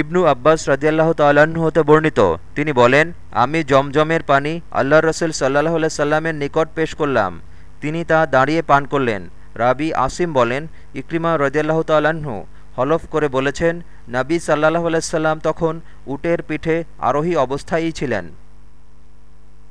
ইবনু আব্বাস রাজিয়াল্লাহ তাল্লাহ্ন হতে বর্ণিত। তিনি বলেন, আমি জমজমের পানি আল্লাহ রসুল সাল্লাহ সাল্লামের নিকট পেশ করলাম। তিনি তা দাঁড়িয়ে পান করলেন। রাবি আসিম বলেন, ইক্রিমা রদিয়াল্লাহ তাল্লাহ্ন হলফ করে বলেছেন, নাবী সাল্লাহ আলাইসাল্লাম তখন উটের পিঠে আরোহী অবস্থায়ই ছিলেন।